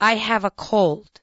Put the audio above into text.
I have a cold.